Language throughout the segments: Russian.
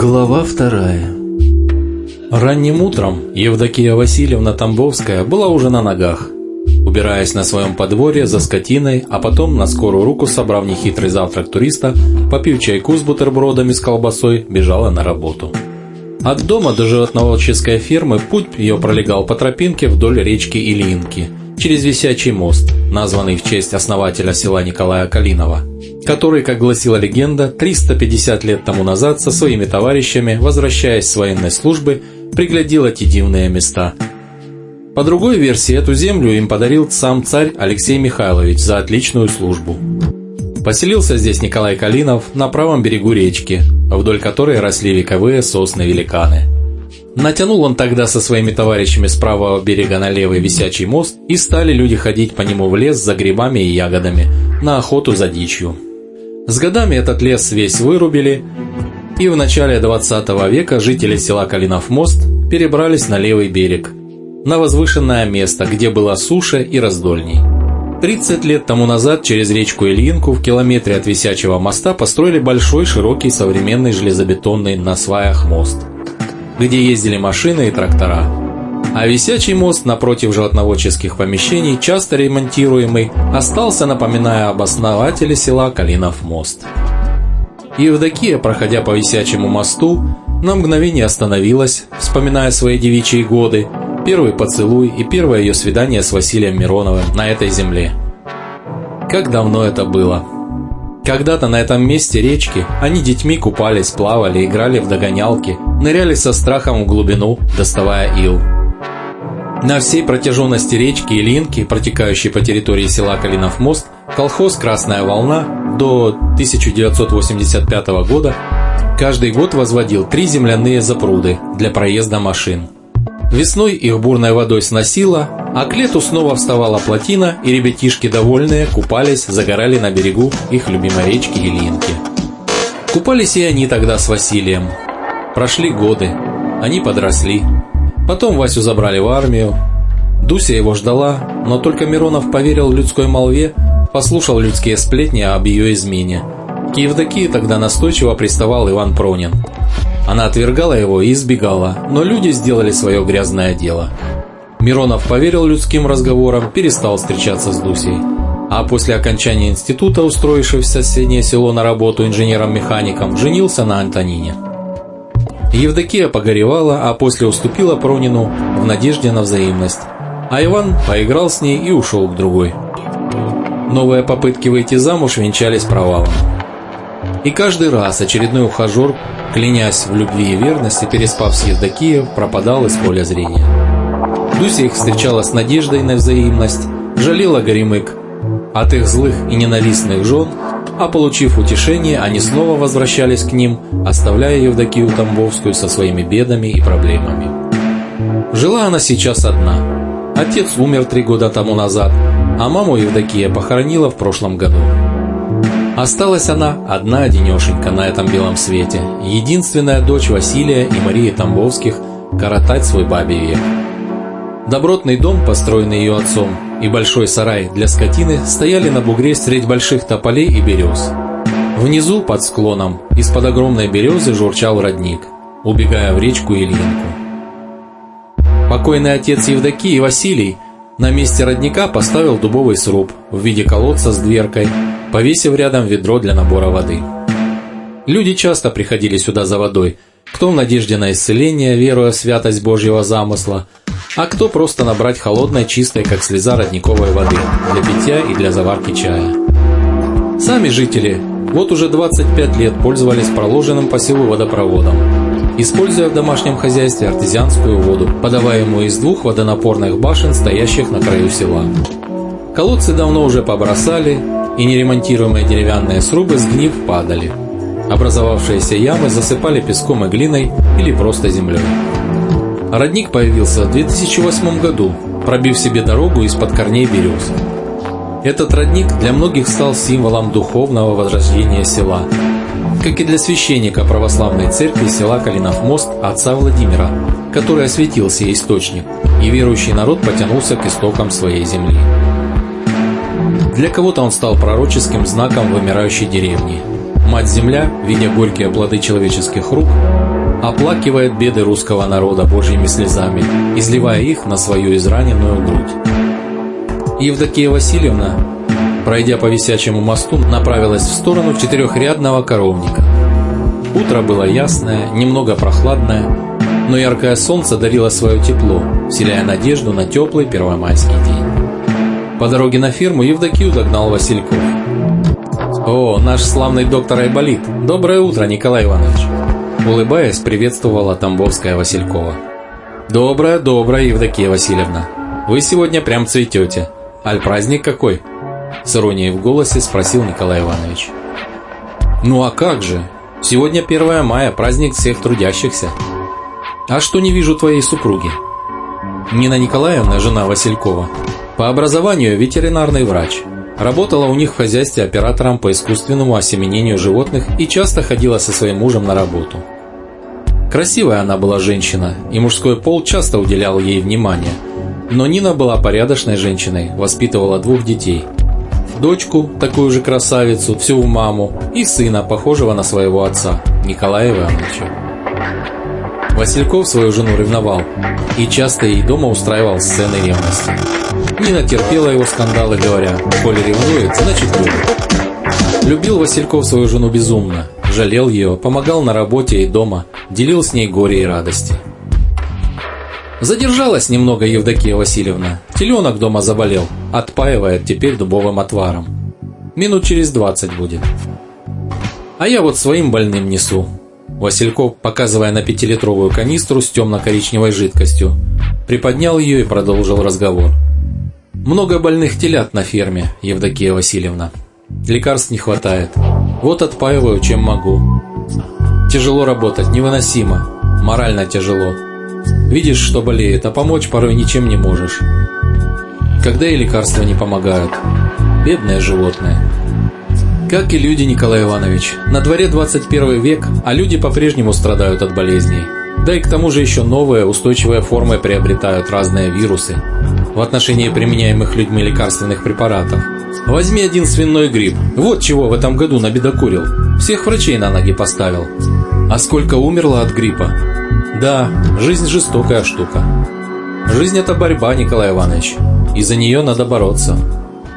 Глава вторая. Ранним утром Евдокия Васильевна Тамбовская была уже на ногах, убираясь на своем подворье за скотиной, а потом, на скорую руку собрав нехитрый завтрак туриста, попив чайку с бутербродами с колбасой, бежала на работу. От дома до животноводческой фермы путь ее пролегал по тропинке вдоль речки Ильинки, через висячий мост, названный в честь основателя села Николая Калинова – который, как гласила легенда, 350 лет тому назад со своими товарищами, возвращаясь с военной службы, приглядел эти дивные места. По другой версии, эту землю им подарил сам царь Алексей Михайлович за отличную службу. Поселился здесь Николай Калинов на правом берегу речки, вдоль которой росли вековые сосны-великаны. Натянул он тогда со своими товарищами с правого берега на левый висячий мост, и стали люди ходить по нему в лес за грибами и ягодами, на охоту за дичью. С годами этот лес весь вырубили, и в начале 20 века жители села Калинов мост перебрались на левый берег, на возвышенное место, где было суше и раздольней. 30 лет тому назад через речку Ильинку в километре от висячего моста построили большой широкий современный железобетонный на сваях мост, где ездили машины и трактора. А висячий мост напротив животноводческих помещений, часто ремонтируемый, остался, напоминая об основателе села Калинов мост. Евдокия, проходя по висячему мосту, на мгновение остановилась, вспоминая свои девичьи годы, первый поцелуй и первое ее свидание с Василием Мироновым на этой земле. Как давно это было? Когда-то на этом месте речки они детьми купались, плавали, играли в догонялки, ныряли со страхом в глубину, доставая ил. На всей протяженности речки Ильинки, протекающей по территории села Калинов мост, колхоз «Красная волна» до 1985 года каждый год возводил три земляные запруды для проезда машин. Весной их бурной водой сносило, а к лету снова вставала плотина, и ребятишки довольные купались, загорали на берегу их любимой речки Ильинки. Купались и они тогда с Василием. Прошли годы, они подросли, Потом Васю забрали в армию. Дуся его ждала, но только Миронов поверил людской молве, послушал людские сплетни об ее измене. К Евдокии тогда настойчиво приставал Иван Пронин. Она отвергала его и избегала, но люди сделали свое грязное дело. Миронов поверил людским разговорам, перестал встречаться с Дусей. А после окончания института, устроившись в соседнее село на работу инженером-механиком, женился на Антонине. Евдокия погоревала, а после уступила Пронину в надежде на взаимность. А Иван поиграл с ней и ушел к другой. Новые попытки выйти замуж венчались провалом. И каждый раз очередной ухажер, клянясь в любви и верности, переспав с Евдокией, пропадал из поля зрения. Дуся их встречала с надеждой на взаимность, жалела Горемык. От их злых и ненавистных жен а получив утешение, они снова возвращались к ним, оставляя Евдокию Тамбовскую со своими бедами и проблемами. Жила она сейчас одна. Отец умер три года тому назад, а маму Евдокия похоронила в прошлом году. Осталась она одна одинешенька на этом белом свете, единственная дочь Василия и Марии Тамбовских, коротать свой бабий век. Добротный дом, построенный ее отцом, и большой сарай для скотины стояли на бугре средь больших тополей и берез. Внизу, под склоном, из-под огромной березы журчал родник, убегая в речку Ильинку. Покойный отец Евдокии Василий на месте родника поставил дубовый сруб в виде колодца с дверкой, повесив рядом ведро для набора воды. Люди часто приходили сюда за водой, кто в надежде на исцеление, веруя в святость Божьего замысла – а кто просто набрать холодной, чистой, как слеза родниковой воды для питья и для заварки чая. Сами жители вот уже 25 лет пользовались проложенным по селу водопроводом, используя в домашнем хозяйстве артезианскую воду, подаваемую из двух водонапорных башен, стоящих на краю села. Колодцы давно уже побросали, и неремонтируемые деревянные срубы, сгнив, падали. Образовавшиеся ямы засыпали песком и глиной или просто землей. Родник появился в 2008 году, пробив себе дорогу из-под корней берез. Этот родник для многих стал символом духовного возрождения села, как и для священника православной церкви села Калинов мост отца Владимира, который осветил сей источник, и верующий народ потянулся к истокам своей земли. Для кого-то он стал пророческим знаком вымирающей деревни, Мать-Земля, видя горькие плоды человеческих рук, оплакивает беды русского народа божьими слезами, изливая их на свою израненную грудь. Евдокия Васильевна, пройдя по висячему мосту, направилась в сторону четырехрядного коровника. Утро было ясное, немного прохладное, но яркое солнце дарило свое тепло, вселяя надежду на теплый первомайский день. По дороге на ферму Евдокию догнал Васильков. «О, наш славный доктор Айболит! Доброе утро, Николай Иванович!» Улыбаясь, приветствовала Тамбовская Василькова. «Доброе, доброе, Евдокия Васильевна! Вы сегодня прям цветете. Аль праздник какой?» С иронией в голосе спросил Николай Иванович. «Ну а как же? Сегодня 1 мая, праздник всех трудящихся. А что не вижу твоей супруги?» Нина Николаевна, жена Василькова, по образованию ветеринарный врач. Работала у них в хозяйстве оператором по искусственному осеменению животных и часто ходила со своим мужем на работу. Красивая она была женщина, и мужской пол часто уделял ей внимание. Но Нина была порядочной женщиной, воспитывала двух детей – дочку, такую же красавицу, всю в маму, и сына, похожего на своего отца, Николая Ивановича. Васильков свою жену ревновал и часто ей дома устраивал сцены ревности. Нина терпела его скандалы, говоря, «Коли ревнует, значит любит». Любил Васильков свою жену безумно, жалел ее, помогал на работе и дома, делил с ней горе и радости. Задержалась немного Евдокия Васильевна. Теленок дома заболел. Отпаивает теперь дубовым отваром. Минут через двадцать будет. А я вот своим больным несу. Васильков, показывая на пятилитровую канистру с темно-коричневой жидкостью, приподнял ее и продолжил разговор. «Много больных телят на ферме, Евдокия Васильевна. Лекарств не хватает. Вот отпаиваю, чем могу. Тяжело работать, невыносимо. Морально тяжело. Видишь, что болеет, а помочь порой ничем не можешь. Когда и лекарства не помогают. Бедное животное. Как и люди, Николай Иванович. На дворе 21 век, а люди по-прежнему страдают от болезней. Да и к тому же еще новые, устойчивые формы приобретают разные вирусы в отношении применяемых людьми лекарственных препаратов. Возьми один свиной грипп. Вот чего в этом году набедокурил. Всех врачей на ноги поставил. А сколько умерло от гриппа? Да, жизнь жестокая штука. Жизнь это борьба, Николай Иванович. И за нее надо бороться.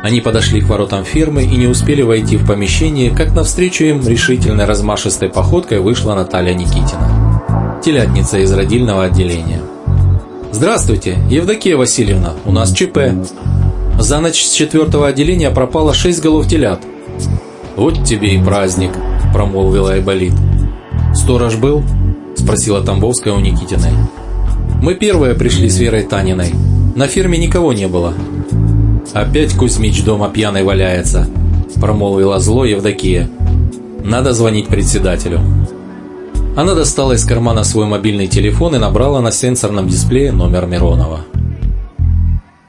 Они подошли к воротам фермы и не успели войти в помещение, как навстречу им решительной размашистой походкой вышла Наталья Никитина, телятница из родильного отделения. «Здравствуйте, Евдокия Васильевна, у нас ЧП. За ночь с четвертого отделения пропало шесть голов телят». «Вот тебе и праздник», – промолвила Айболит. «Сторож был?» – спросила Тамбовская у Никитиной. «Мы первые пришли с Верой Таниной. На ферме никого не было». «Опять Кузьмич дома пьяный валяется», – промолвила зло Евдокия. «Надо звонить председателю». Она достала из кармана свой мобильный телефон и набрала на сенсорном дисплее номер Миронова.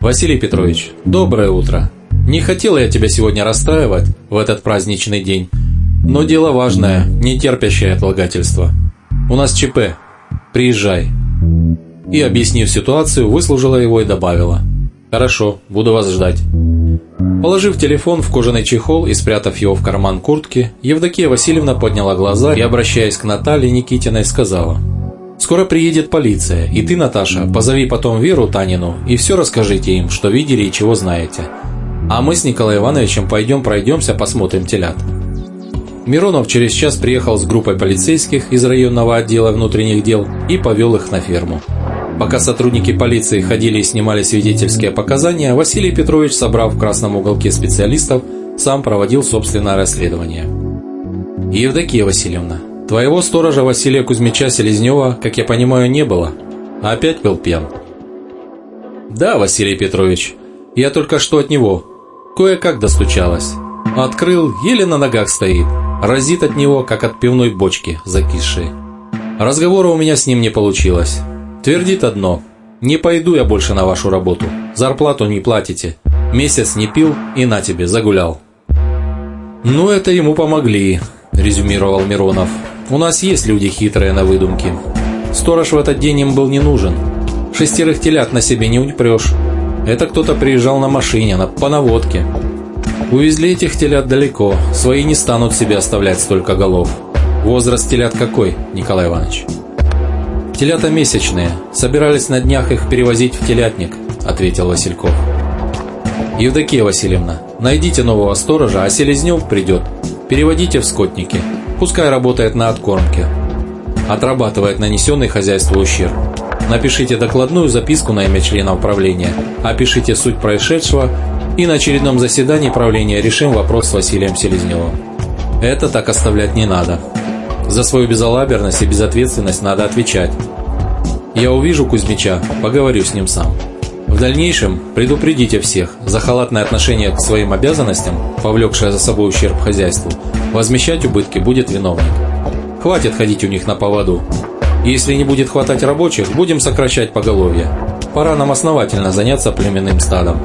«Василий Петрович, доброе утро. Не хотел я тебя сегодня расстраивать в этот праздничный день, но дело важное, не терпящее отлагательства. У нас ЧП. Приезжай». И, объяснив ситуацию, выслужила его и добавила. «Хорошо, буду вас ждать». Положив телефон в кожаный чехол и спрятав его в карман куртки, Евдокия Васильевна подняла глаза и, обращаясь к Наталье Никитиной, сказала «Скоро приедет полиция, и ты, Наташа, позови потом Веру Танину и все расскажите им, что видели и чего знаете. А мы с Николаем Ивановичем пойдем пройдемся, посмотрим телят». Миронов через час приехал с группой полицейских из районного отдела внутренних дел и повел их на ферму. Пока сотрудники полиции ходили и снимали свидетельские показания, Василий Петрович, собрав в красном уголке специалистов, сам проводил собственное расследование. «Евдокия Васильевна, твоего сторожа Василия Кузьмича Селезнева, как я понимаю, не было, а опять был пьян». «Да, Василий Петрович, я только что от него. Кое-как достучалась. Открыл, еле на ногах стоит, разит от него, как от пивной бочки, закисшей. Разговора у меня с ним не получилось». Твердит одно. «Не пойду я больше на вашу работу. Зарплату не платите. Месяц не пил и на тебе, загулял». «Ну, это ему помогли», – резюмировал Миронов. «У нас есть люди хитрые на выдумки. Сторож в этот день им был не нужен. Шестерых телят на себе не упрешь. Это кто-то приезжал на машине, на, по наводке. Увезли этих телят далеко, свои не станут себе оставлять столько голов. Возраст телят какой, Николай Иванович? Телята месячные, собирались на днях их перевозить в телятник, ответил Васильков. Евдокия Васильевна, найдите нового сторожа, а Селезнев придет. Переводите в скотники, пускай работает на откормке. Отрабатывает нанесенный хозяйству ущерб. Напишите докладную записку на имя члена управления, опишите суть происшедшего и на очередном заседании правления решим вопрос с Василием Селезневым. Это так оставлять не надо. За свою безалаберность и безответственность надо отвечать. Я увижу Кузьмича, поговорю с ним сам. В дальнейшем предупредите всех за халатное отношение к своим обязанностям, повлекшее за собой ущерб хозяйству, возмещать убытки будет виновник. Хватит ходить у них на поводу. Если не будет хватать рабочих, будем сокращать поголовье. Пора нам основательно заняться племенным стадом.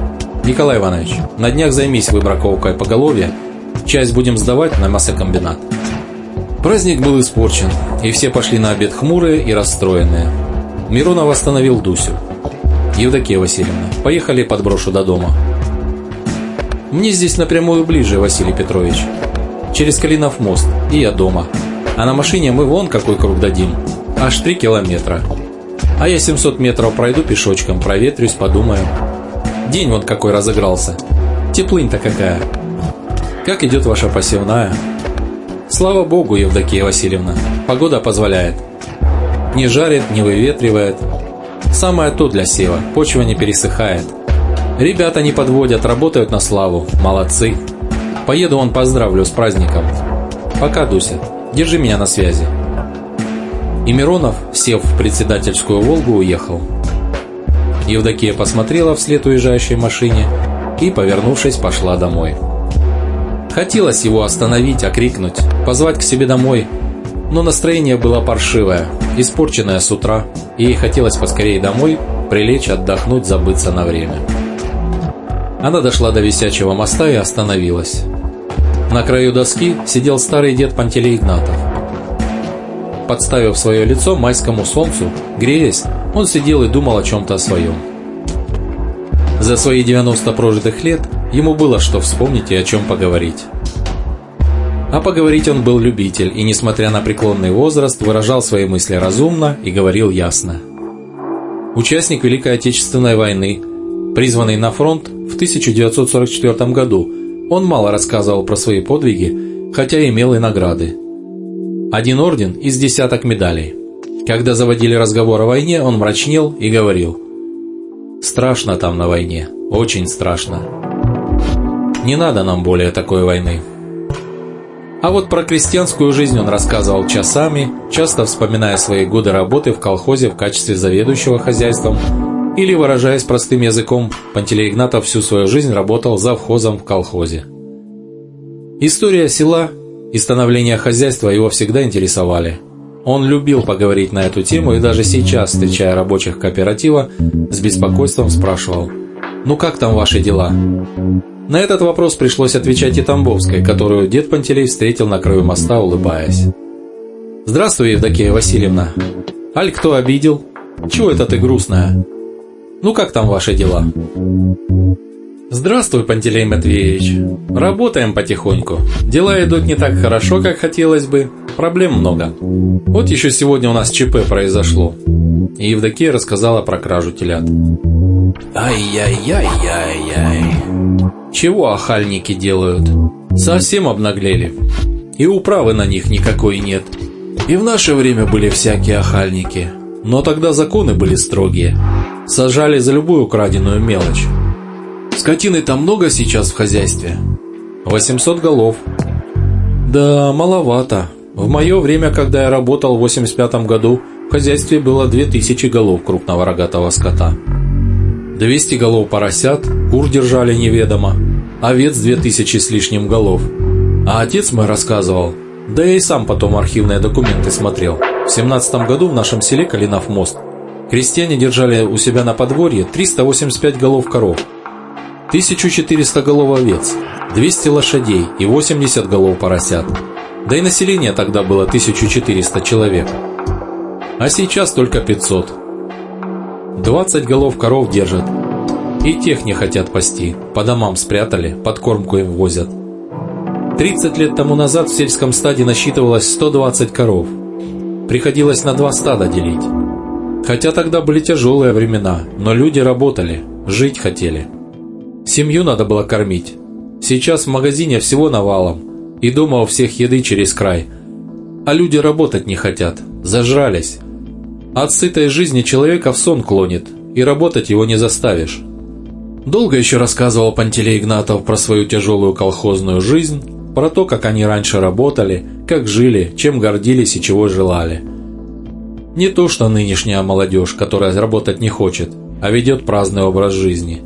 Николай Иванович, на днях займись выбраковкой поголовья, часть будем сдавать на массокомбинат. Праздник был испорчен, и все пошли на обед хмурые и расстроенные. Миронов остановил Дусю. «Евдокия Васильевна, поехали подброшу до дома». «Мне здесь напрямую ближе, Василий Петрович. Через Калинов мост, и я дома. А на машине мы вон какой круг дадим. Аж три километра. А я 700 метров пройду пешочком, проветрюсь, подумаю. День вот какой разыгрался. Теплынь-то какая. Как идет ваша посевная? Слава богу, Евдокия Васильевна, погода позволяет. Не жарит, не выветривает. Самое то для сева, почва не пересыхает. Ребята не подводят, работают на славу, молодцы. Поеду он поздравлю с праздником. Пока, Дуся, держи меня на связи. И Миронов, сев в председательскую «Волгу», уехал. Евдокия посмотрела вслед уезжающей машине и, повернувшись, пошла домой. Хотелось его остановить, окрикнуть, позвать к себе домой, но настроение было паршивое, испорченное с утра, и ей хотелось поскорее домой, прилечь, отдохнуть, забыться на время. Она дошла до висячего моста и остановилась. На краю доски сидел старый дед Пантелей Игнатов. Подставив свое лицо майскому солнцу, греясь, он сидел и думал о чем-то своем. За свои 90 прожитых лет ему было что вспомнить и о чем поговорить. А поговорить он был любитель, и, несмотря на преклонный возраст, выражал свои мысли разумно и говорил ясно. Участник Великой Отечественной войны, призванный на фронт в 1944 году, он мало рассказывал про свои подвиги, хотя имел и награды. Один орден из десяток медалей. Когда заводили разговор о войне, он мрачнел и говорил «Страшно там на войне, очень страшно. Не надо нам более такой войны». А вот про крестьянскую жизнь он рассказывал часами, часто вспоминая свои годы работы в колхозе в качестве заведующего хозяйством, или, выражаясь простым языком, Пантелей Игнатов всю свою жизнь работал завхозом в колхозе. История села и становление хозяйства его всегда интересовали – он любил поговорить на эту тему и даже сейчас, встречая рабочих кооператива, с беспокойством спрашивал «Ну как там ваши дела?». На этот вопрос пришлось отвечать и Тамбовской, которую дед Пантелей встретил на краю моста, улыбаясь. «Здравствуй, Евдокия Васильевна. Аль кто обидел? Чего это ты грустная? Ну как там ваши дела?» «Здравствуй, Пантелей Матвеевич. Работаем потихоньку. Дела идут не так хорошо, как хотелось бы. Проблем много. Вот еще сегодня у нас ЧП произошло». И Евдокия рассказала про кражу телят. «Ай-яй-яй-яй-яй. Чего охальники делают? Совсем обнаглели. И управы на них никакой нет. И в наше время были всякие охальники. Но тогда законы были строгие. Сажали за любую украденную мелочь». Скотины там много сейчас в хозяйстве? 800 голов. Да, маловато. В мое время, когда я работал в 85 году, в хозяйстве было 2000 голов крупного рогатого скота. 200 голов поросят, кур держали неведомо, овец 2000 с лишним голов. А отец мой рассказывал, да я и сам потом архивные документы смотрел. В 17 году в нашем селе Калинов мост крестьяне держали у себя на подворье 385 голов коров, 1400 голов овец, 200 лошадей и 80 голов поросят. Да и население тогда было 1400 человек. А сейчас только 500. 20 голов коров держат. И тех не хотят пасти, по домам спрятали, подкормку им возят. 30 лет тому назад в сельском стаде насчитывалось 120 коров. Приходилось на два стада делить. Хотя тогда были тяжелые времена, но люди работали, жить хотели. Семью надо было кормить. Сейчас в магазине всего навалом, и дома у всех еды через край. А люди работать не хотят, зажрались. От сытой жизни человека в сон клонит, и работать его не заставишь. Долго еще рассказывал Пантелей Игнатов про свою тяжелую колхозную жизнь, про то, как они раньше работали, как жили, чем гордились и чего желали. Не то, что нынешняя молодежь, которая работать не хочет, а ведет праздный образ жизни.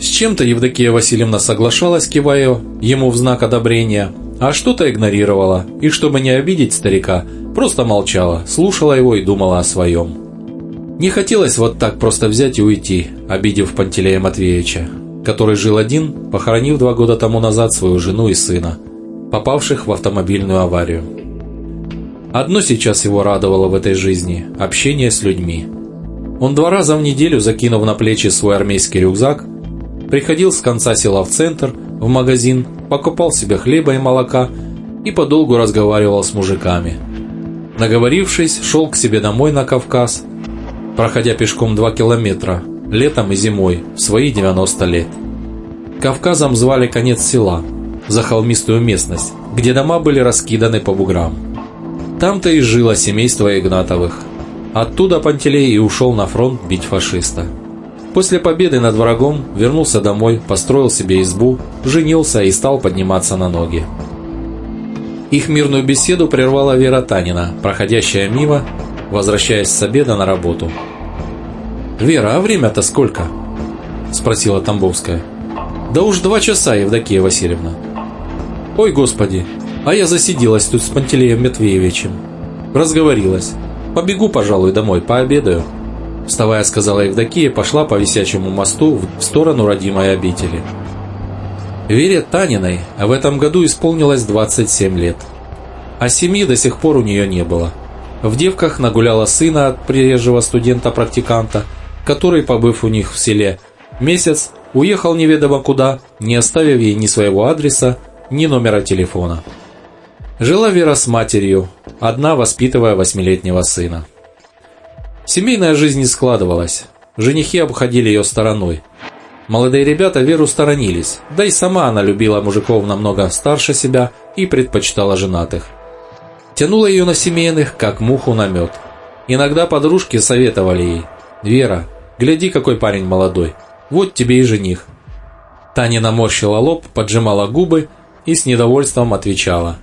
С чем-то Евдокия Васильевна соглашалась, кивая ему в знак одобрения, а что-то игнорировала, и чтобы не обидеть старика, просто молчала, слушала его и думала о своем. Не хотелось вот так просто взять и уйти, обидев Пантелея Матвеевича, который жил один, похоронив два года тому назад свою жену и сына, попавших в автомобильную аварию. Одно сейчас его радовало в этой жизни – общение с людьми. Он два раза в неделю, закинув на плечи свой армейский рюкзак, приходил с конца села в центр, в магазин, покупал себе хлеба и молока и подолгу разговаривал с мужиками. Наговорившись, шел к себе домой на Кавказ, проходя пешком два километра – летом и зимой, в свои 90 лет. Кавказом звали конец села, за холмистую местность, где дома были раскиданы по буграм. Там-то и жило семейство Игнатовых. Оттуда Пантелей и ушел на фронт бить фашиста. После победы над врагом вернулся домой, построил себе избу, женился и стал подниматься на ноги. Их мирную беседу прервала Вера Танина, проходящая мимо, возвращаясь с обеда на работу – «Вера, а время-то сколько?» – спросила Тамбовская. «Да уж два часа, Евдокия Васильевна». «Ой, господи, а я засиделась тут с Пантелеем Матвеевичем. Разговорилась. Побегу, пожалуй, домой, пообедаю». Вставая, сказала Евдокия, пошла по висячему мосту в сторону родимой обители. Вере Таниной в этом году исполнилось 27 лет. А семьи до сих пор у нее не было. В девках нагуляла сына от приезжего студента-практиканта – который, побыв у них в селе месяц, уехал неведомо куда, не оставив ей ни своего адреса, ни номера телефона. Жила Вера с матерью, одна воспитывая восьмилетнего сына. Семейная жизнь не складывалась, женихи обходили ее стороной. Молодые ребята Веру сторонились, да и сама она любила мужиков намного старше себя и предпочитала женатых. Тянула ее на семейных, как муху на мед. Иногда подружки советовали ей, «Вера, Гляди, какой парень молодой. Вот тебе и жених». Таня наморщила лоб, поджимала губы и с недовольством отвечала.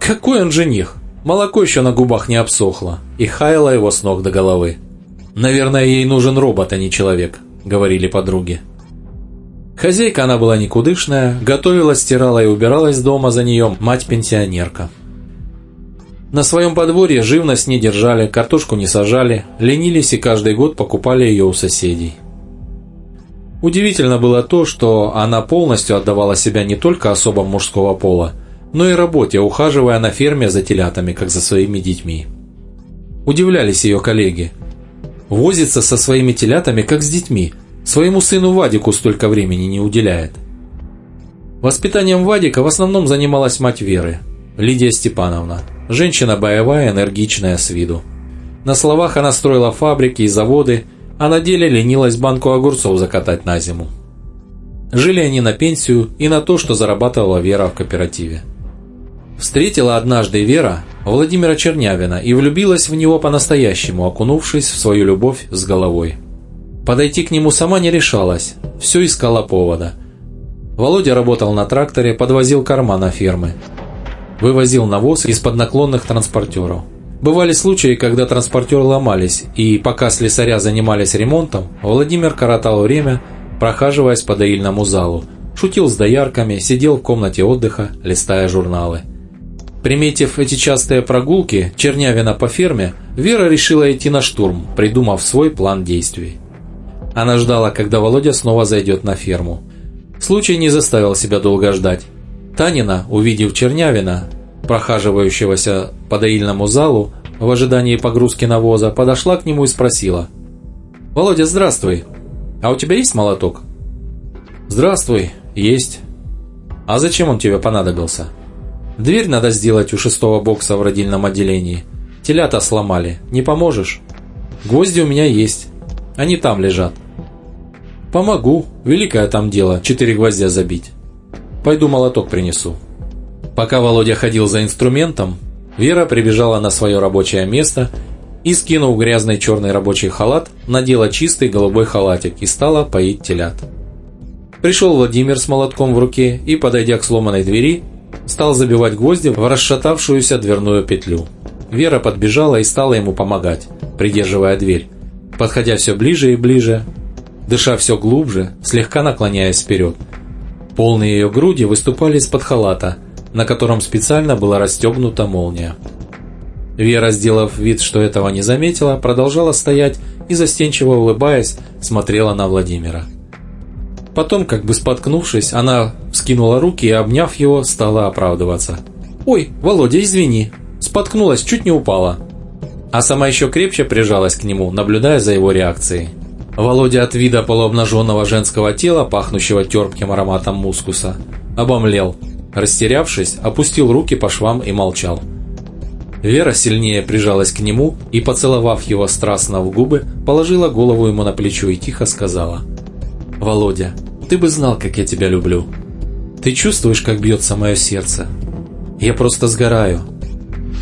«Какой он жених? Молоко еще на губах не обсохло» и хаяла его с ног до головы. «Наверное, ей нужен робот, а не человек», — говорили подруги. Хозяйка она была никудышная, готовила, стирала и убиралась дома за нее мать-пенсионерка. На своем подворье живность не держали, картошку не сажали, ленились и каждый год покупали ее у соседей. Удивительно было то, что она полностью отдавала себя не только особам мужского пола, но и работе, ухаживая на ферме за телятами, как за своими детьми. Удивлялись ее коллеги. Возится со своими телятами, как с детьми, своему сыну Вадику столько времени не уделяет. Воспитанием Вадика в основном занималась мать Веры, Лидия Степановна – Женщина боевая, энергичная с виду. На словах она строила фабрики и заводы, а на деле ленилась банку огурцов закатать на зиму. Жили они на пенсию и на то, что зарабатывала Вера в кооперативе. Встретила однажды Вера Владимира Чернявина и влюбилась в него по-настоящему, окунувшись в свою любовь с головой. Подойти к нему сама не решалась, все искала повода. Володя работал на тракторе, подвозил корма на фермы – вывозил навоз из-под наклонных транспортеров. Бывали случаи, когда транспортеры ломались, и пока слесаря занимались ремонтом, Владимир коротал время, прохаживаясь по доильному залу, шутил с доярками, сидел в комнате отдыха, листая журналы. Приметив эти частые прогулки Чернявина по ферме, Вера решила идти на штурм, придумав свой план действий. Она ждала, когда Володя снова зайдет на ферму. Случай не заставил себя долго ждать. Танина, увидев Чернявина, прохаживающегося по доильному залу в ожидании погрузки навоза, подошла к нему и спросила. «Володя, здравствуй. А у тебя есть молоток?» «Здравствуй, есть». «А зачем он тебе понадобился?» «Дверь надо сделать у шестого бокса в родильном отделении. Телята сломали. Не поможешь?» «Гвозди у меня есть. Они там лежат». «Помогу. Великое там дело. Четыре гвоздя забить. Пойду молоток принесу». Пока Володя ходил за инструментом, Вера прибежала на свое рабочее место и, скинув грязный черный рабочий халат, надела чистый голубой халатик и стала поить телят. Пришел Владимир с молотком в руке и, подойдя к сломанной двери, стал забивать гвозди в расшатавшуюся дверную петлю. Вера подбежала и стала ему помогать, придерживая дверь, подходя все ближе и ближе, дыша все глубже, слегка наклоняясь вперед. Полные ее груди выступали из-под халата, на котором специально была расстегнута молния. Вера, сделав вид, что этого не заметила, продолжала стоять и, застенчиво улыбаясь, смотрела на Владимира. Потом, как бы споткнувшись, она вскинула руки и, обняв его, стала оправдываться. «Ой, Володя, извини, споткнулась, чуть не упала». А сама еще крепче прижалась к нему, наблюдая за его реакцией. Володя от вида полуобнаженного женского тела, пахнущего терпким ароматом мускуса, обомлел. Растерявшись, опустил руки по швам и молчал. Вера сильнее прижалась к нему и, поцеловав его страстно в губы, положила голову ему на плечо и тихо сказала «Володя, ты бы знал, как я тебя люблю. Ты чувствуешь, как бьется мое сердце? Я просто сгораю.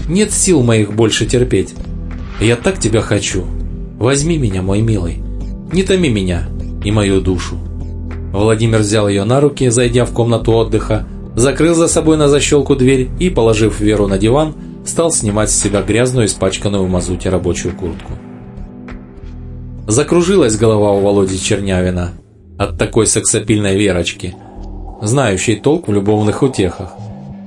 Нет сил моих больше терпеть. Я так тебя хочу. Возьми меня, мой милый. Не томи меня и мою душу». Владимир взял ее на руки, зайдя в комнату отдыха, закрыл за собой на защелку дверь и, положив Веру на диван, стал снимать с себя грязную, испачканную в мазуте рабочую куртку. Закружилась голова у Володи Чернявина от такой сексапильной Верочки, знающей толк в любовных утехах.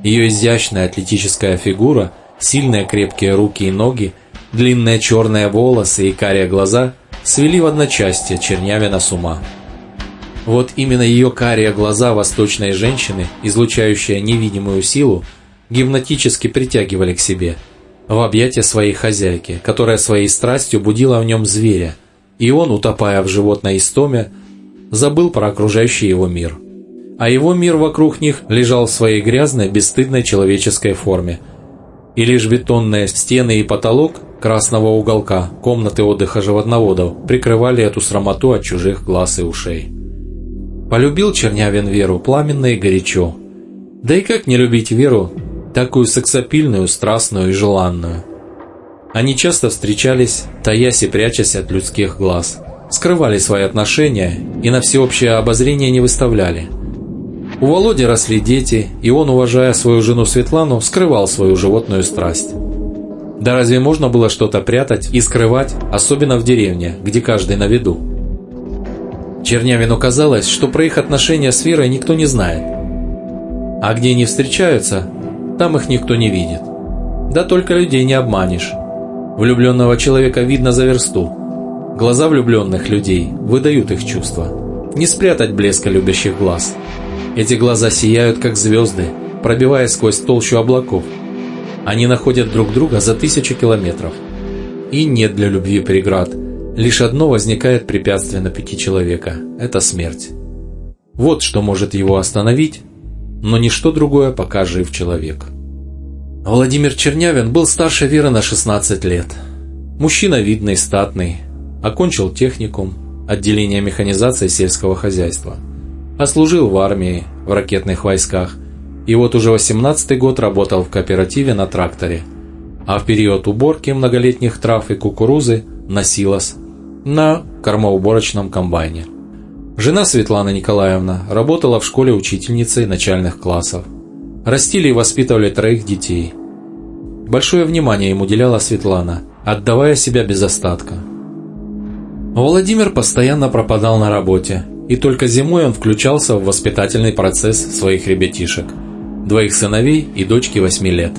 Ее изящная атлетическая фигура, сильные крепкие руки и ноги, длинные черные волосы и карие глаза свели в одночасье Чернявина с ума. Вот именно ее карие глаза восточной женщины, излучающие невидимую силу, гипнотически притягивали к себе, в объятия своей хозяйки, которая своей страстью будила в нем зверя, и он, утопая в животной истоме, забыл про окружающий его мир. А его мир вокруг них лежал в своей грязной, бесстыдной человеческой форме. И лишь бетонные стены и потолок красного уголка комнаты отдыха животноводов прикрывали эту срамоту от чужих глаз и ушей. Полюбил Чернявин Веру пламенно и горячо. Да и как не любить Веру, такую сексапильную, страстную и желанную? Они часто встречались, таясь и прячась от людских глаз, скрывали свои отношения и на всеобщее обозрение не выставляли. У Володи росли дети, и он, уважая свою жену Светлану, скрывал свою животную страсть. Да разве можно было что-то прятать и скрывать, особенно в деревне, где каждый на виду? Чернявину казалось, что про их отношения с Верой никто не знает. А где они встречаются, там их никто не видит. Да только людей не обманешь. Влюбленного человека видно за версту. Глаза влюбленных людей выдают их чувства. Не спрятать блеска любящих глаз. Эти глаза сияют, как звезды, пробивая сквозь толщу облаков. Они находят друг друга за тысячи километров. И нет для любви преград – Лишь одно возникает препятствие на пути человека – это смерть. Вот что может его остановить, но ничто другое, пока жив человек. Владимир Чернявин был старше Веры на 16 лет. Мужчина видный, статный, окончил техникум, отделение механизации сельского хозяйства. Ослужил в армии, в ракетных войсках, и вот уже 18 год работал в кооперативе на тракторе, а в период уборки многолетних трав и кукурузы на силос на кормоуборочном комбайне. Жена Светлана Николаевна работала в школе учительницей начальных классов. Растили и воспитывали троих детей. Большое внимание им уделяла Светлана, отдавая себя без остатка. Владимир постоянно пропадал на работе, и только зимой он включался в воспитательный процесс своих ребятишек, двоих сыновей и дочки 8 лет.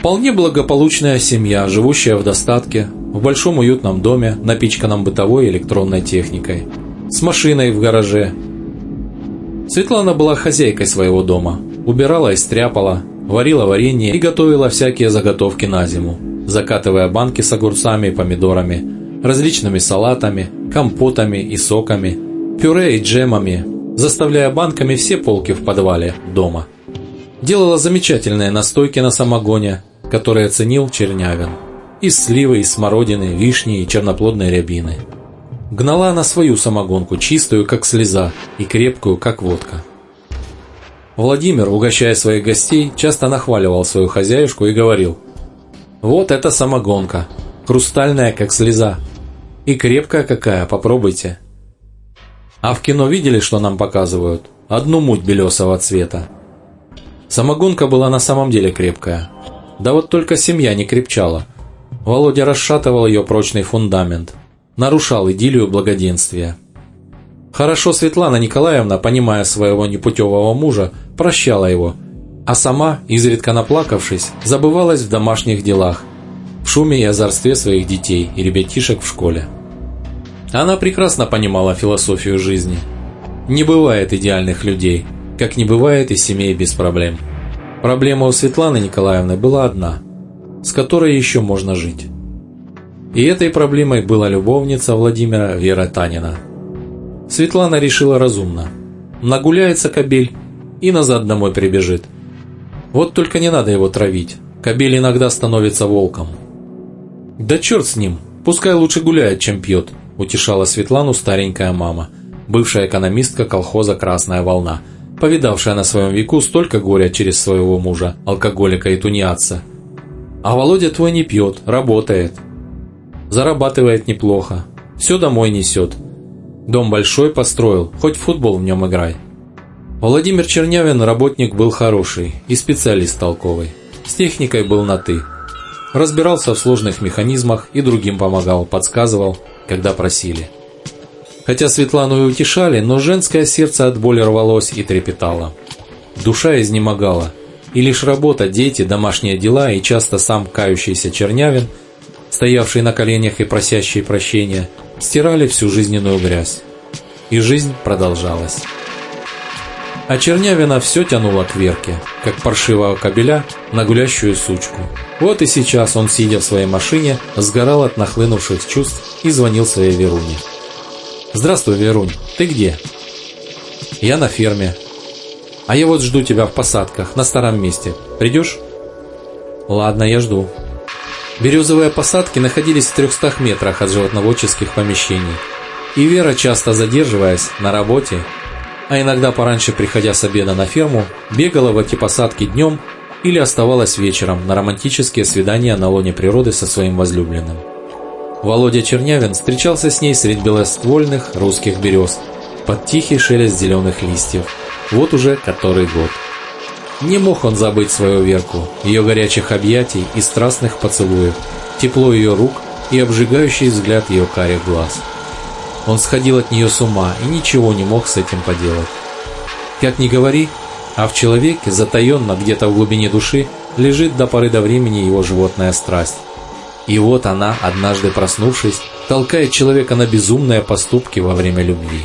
Вполне благополучная семья, живущая в достатке, в большом уютном доме, напичканном бытовой и электронной техникой, с машиной в гараже. Светлана была хозяйкой своего дома, убирала и стряпала, варила варенье и готовила всякие заготовки на зиму, закатывая банки с огурцами и помидорами, различными салатами, компотами и соками, пюре и джемами, заставляя банками все полки в подвале дома. Делала замечательные настойки на самогоне, которые ценил Чернявин. Из сливы, из смородины, вишни и черноплодной рябины. Гнала она свою самогонку, чистую, как слеза, и крепкую, как водка. Владимир, угощая своих гостей, часто нахваливал свою хозяюшку и говорил «Вот это самогонка, хрустальная, как слеза, и крепкая какая, попробуйте». А в кино видели, что нам показывают? Одну муть белесого цвета. Самогонка была на самом деле крепкая. Да вот только семья не крепчала. Володя расшатывал ее прочный фундамент. Нарушал идиллию благоденствия. Хорошо Светлана Николаевна, понимая своего непутевого мужа, прощала его, а сама, изредка наплакавшись, забывалась в домашних делах, в шуме и озорстве своих детей и ребятишек в школе. Она прекрасно понимала философию жизни. Не бывает идеальных людей, как не бывает и семей без проблем. Проблема у Светланы Николаевны была одна, с которой еще можно жить. И этой проблемой была любовница Владимира Вера Танина. Светлана решила разумно. Нагуляется кобель и назад домой прибежит. Вот только не надо его травить. Кобель иногда становится волком. «Да черт с ним! Пускай лучше гуляет, чем пьет», утешала Светлану старенькая мама, бывшая экономистка колхоза «Красная волна», повидавшая на своем веку столько горя через своего мужа, алкоголика и тунеядца. А Володя твой не пьет, работает. Зарабатывает неплохо, все домой несет. Дом большой построил, хоть в футбол в нем играй. Владимир Чернявин работник был хороший и специалист толковый. С техникой был на «ты». Разбирался в сложных механизмах и другим помогал, подсказывал, когда просили. Хотя Светлану и утешали, но женское сердце от боли рвалось и трепетало. Душа изнемогала, и лишь работа, дети, домашние дела и часто сам кающийся Чернявин, стоявший на коленях и просящий прощения, стирали всю жизненную грязь. И жизнь продолжалась. А Чернявина все тянуло к Верке, как паршивого кобеля на гулящую сучку. Вот и сейчас он, сидя в своей машине, сгорал от нахлынувших чувств и звонил своей Веруне. «Здравствуй, Верунь, ты где?» «Я на ферме. А я вот жду тебя в посадках, на старом месте. Придешь?» «Ладно, я жду». Березовые посадки находились в 300 метрах от животноводческих помещений. И Вера, часто задерживаясь на работе, а иногда пораньше приходя с обеда на ферму, бегала в эти посадки днем или оставалась вечером на романтические свидания на лоне природы со своим возлюбленным. Володя Чернявин встречался с ней среди белоствольных русских берез, под тихий шелест зеленых листьев, вот уже который год. Не мог он забыть свою Верку, ее горячих объятий и страстных поцелуев, тепло ее рук и обжигающий взгляд ее карих глаз. Он сходил от нее с ума и ничего не мог с этим поделать. Как ни говори, а в человеке, затаенно где-то в глубине души, лежит до поры до времени его животная страсть. И вот она, однажды проснувшись, толкает человека на безумные поступки во время любви.